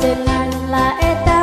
panjenenganlah eta